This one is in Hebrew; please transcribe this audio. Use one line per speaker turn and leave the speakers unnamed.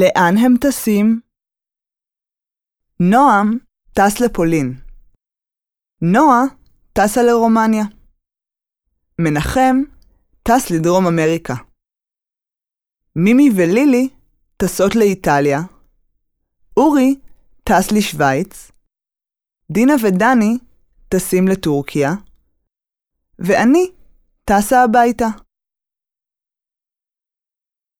לאן הם טסים? נועם טס לפולין. נועה טסה לרומניה. מנחם טס לדרום אמריקה. מימי ולילי טסות לאיטליה. אורי טס לשוויץ. דינה ודני טסים לטורקיה. ואני טסה הביתה.